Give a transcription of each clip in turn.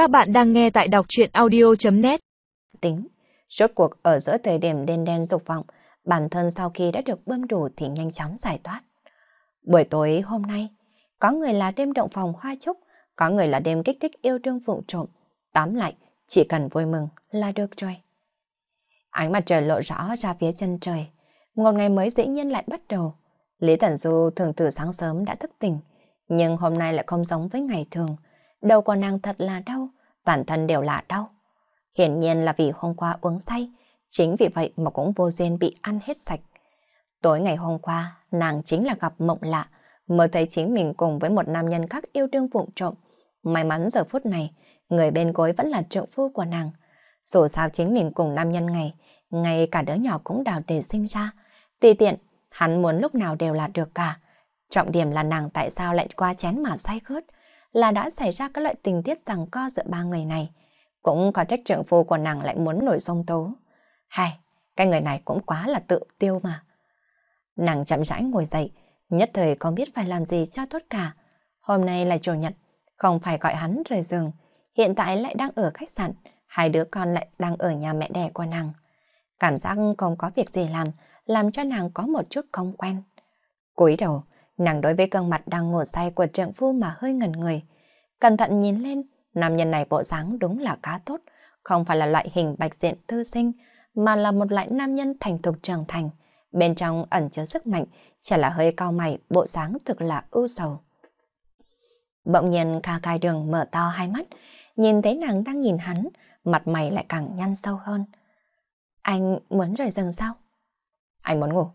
Các bạn đang nghe tại đọc chuyện audio.net Tính, rốt cuộc ở giữa thời điểm đen đen dục vọng, bản thân sau khi đã được bơm đủ thì nhanh chóng giải thoát. Buổi tối hôm nay, có người là đêm động phòng hoa trúc, có người là đêm kích thích yêu đương vụng trộm. Tóm lại, chỉ cần vui mừng là được rồi. Ánh mặt trời lộ rõ ra phía chân trời. Một ngày mới dĩ nhiên lại bắt đầu. Lý Tần Du thường từ sáng sớm đã thức tỉnh, nhưng hôm nay lại không giống với ngày thường. Đầu của nàng thật là đau, toàn thân đều là đau. Hiển nhiên là vì hôm qua uống say, chính vì vậy mà cũng vô duyên bị ăn hết sạch. Tối ngày hôm qua, nàng chính là gặp mộng lạ, mơ thấy chính mình cùng với một nam nhân khác yêu đương vụng trộm. May mắn giờ phút này, người bên gối vẫn là trượng phu của nàng. Dù sao chính mình cùng nam nhân ngày, ngay cả đứa nhỏ cũng đào để sinh ra. Tùy tiện, hắn muốn lúc nào đều là được cả. Trọng điểm là nàng tại sao lại qua chén mà say khướt, là đã xảy ra các loại tình tiết rằng co giữa ba người này. Cũng có trách trượng phu của nàng lại muốn nổi sông tố. Hay, cái người này cũng quá là tự tiêu mà. Nàng chậm rãi ngồi dậy, nhất thời không biết phải làm gì cho tốt cả. Hôm nay là chủ nhật, không phải gọi hắn rời giường, hiện tại lại đang ở khách sạn, hai đứa con lại đang ở nhà mẹ đẻ của nàng. Cảm giác không có việc gì làm, làm cho nàng có một chút không quen. cúi đầu, nàng đối với gương mặt đang ngủ say của trượng phu mà hơi ngần người. Cẩn thận nhìn lên, nam nhân này bộ dáng đúng là khá tốt, không phải là loại hình bạch diện thư sinh, mà là một loại nam nhân thành thục trưởng thành. Bên trong ẩn chứa sức mạnh, chỉ là hơi cao mày, bộ dáng thực là ưu sầu. Bỗng nhiên ca cai đường mở to hai mắt, nhìn thấy nàng đang nhìn hắn, mặt mày lại càng nhăn sâu hơn. Anh muốn rời giường sao? Anh muốn ngủ.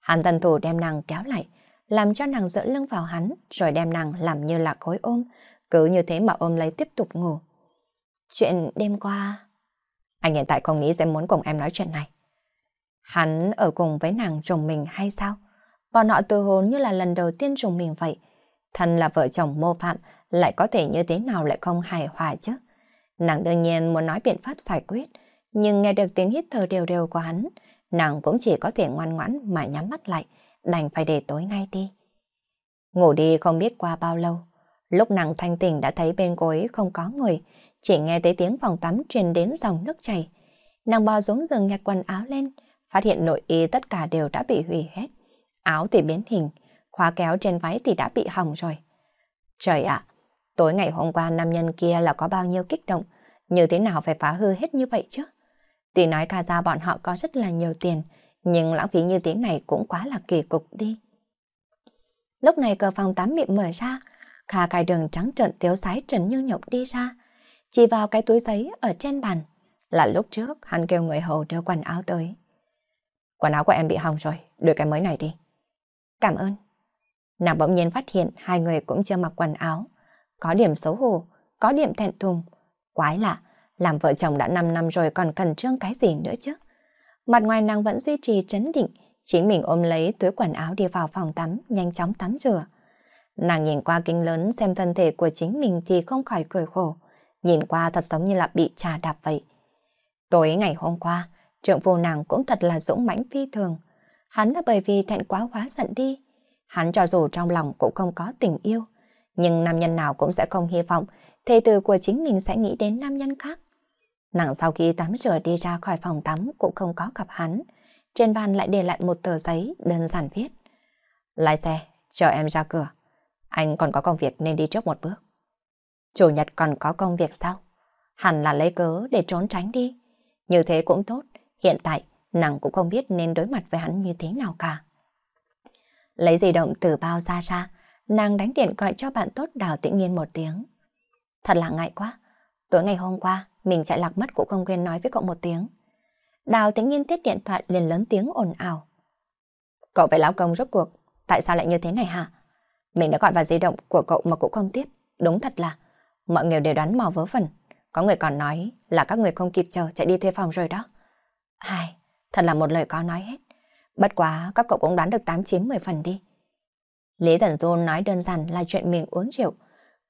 Hắn tần thủ đem nàng kéo lại, làm cho nàng dỡ lưng vào hắn, rồi đem nàng làm như là khối ôm, cứ như thế mà ôm lấy tiếp tục ngủ. Chuyện đêm qua... Anh hiện tại không nghĩ sẽ muốn cùng em nói chuyện này. Hắn ở cùng với nàng trùng mình hay sao? Bọn họ từ hồn như là lần đầu tiên trùng mình vậy. Thân là vợ chồng mô phạm, lại có thể như thế nào lại không hài hòa chứ? Nàng đương nhiên muốn nói biện pháp giải quyết, nhưng nghe được tiếng hít thở đều đều của hắn, nàng cũng chỉ có thể ngoan ngoãn mà nhắm mắt lại, đành phải để tối nay đi. Ngủ đi không biết qua bao lâu, lúc nàng thanh tỉnh đã thấy bên gối không có người, chỉ nghe thấy tiếng phòng tắm truyền đến dòng nước chảy. Nàng bò xuống giường nhặt quần áo lên, phát hiện nội y tất cả đều đã bị hủy hết. Áo thì biến hình, khóa kéo trên váy thì đã bị hỏng rồi. Trời ạ, tối ngày hôm qua nam nhân kia là có bao nhiêu kích động, như thế nào phải phá hư hết như vậy chứ? Tuy nói ca ra bọn họ có rất là nhiều tiền, nhưng lãng phí như thế này cũng quá là kỳ cục đi. Lúc này cửa phòng tắm bị mở ra, Kha cài đường trắng trợn tiếu sái Trần Như Nhộng đi ra, chỉ vào cái túi giấy ở trên bàn. Là lúc trước hắn kêu người hầu đưa quần áo tới. Quần áo của em bị hỏng rồi, đưa cái mới này đi. Cảm ơn. Nàng bỗng nhiên phát hiện hai người cũng chưa mặc quần áo. Có điểm xấu hổ, có điểm thẹn thùng. Quái lạ, làm vợ chồng đã 5 năm rồi còn cần trương cái gì nữa chứ? Mặt ngoài nàng vẫn duy trì trấn định, chính mình ôm lấy túi quần áo đi vào phòng tắm, nhanh chóng tắm rửa. Nàng nhìn qua kính lớn xem thân thể của chính mình thì không khỏi cười khổ. Nhìn qua thật giống như là bị trà đạp vậy. Tối ngày hôm qua, trượng phu nàng cũng thật là dũng mãnh phi thường. Hắn là bởi vì thẹn quá hóa giận đi. Hắn cho dù trong lòng cũng không có tình yêu, nhưng nam nhân nào cũng sẽ không hy vọng thê tử của chính mình sẽ nghĩ đến nam nhân khác. Nàng sau khi tắm rửa đi ra khỏi phòng tắm cũng không có gặp hắn. Trên bàn lại để lại một tờ giấy đơn giản viết. Lái xe, chờ em ra cửa. Anh còn có công việc nên đi trước một bước. Chủ nhật còn có công việc sao? Hẳn là lấy cớ để trốn tránh đi. Như thế cũng tốt. Hiện tại, nàng cũng không biết nên đối mặt với hắn như thế nào cả. Lấy di động từ bao ra ra, nàng đánh điện gọi cho bạn tốt Đào Tĩnh nhiên một tiếng. Thật là ngại quá. Tối ngày hôm qua, mình chạy lạc mất cũng không quên nói với cậu một tiếng. Đào Tĩnh nhiên tiếp điện thoại liền lớn tiếng ồn ào. Cậu phải lão công rốt cuộc, tại sao lại như thế này hả? Mình đã gọi vào di động của cậu mà cũng không tiếp. Đúng thật là, mọi người đều đoán mò vớ vẩn. Có người còn nói là các người không kịp chờ chạy đi thuê phòng rồi đó. Hai, thật là một lời có nói hết. Bất quá các cậu cũng đoán được 8-9-10 phần đi. Lý thần Du nói đơn giản là chuyện mình uống rượu.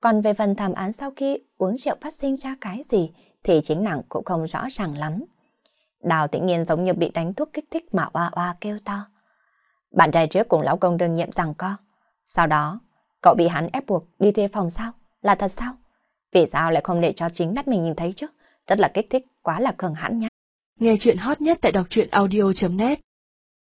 Còn về phần thảm án sau khi uống rượu phát sinh ra cái gì thì chính nàng cũng không rõ ràng lắm. Đào tĩnh nhiên giống như bị đánh thuốc kích thích mà oa oa kêu to. Bạn trai trước cùng lão công đương nhiệm rằng co. Sau đó, cậu bị hắn ép buộc đi thuê phòng sao? Là thật sao? Vì sao lại không để cho chính mắt mình nhìn thấy chứ? Rất là kích thích, quá là cường hãn nhá. Nghe chuyện hot nhất tại đọc truyện audio.net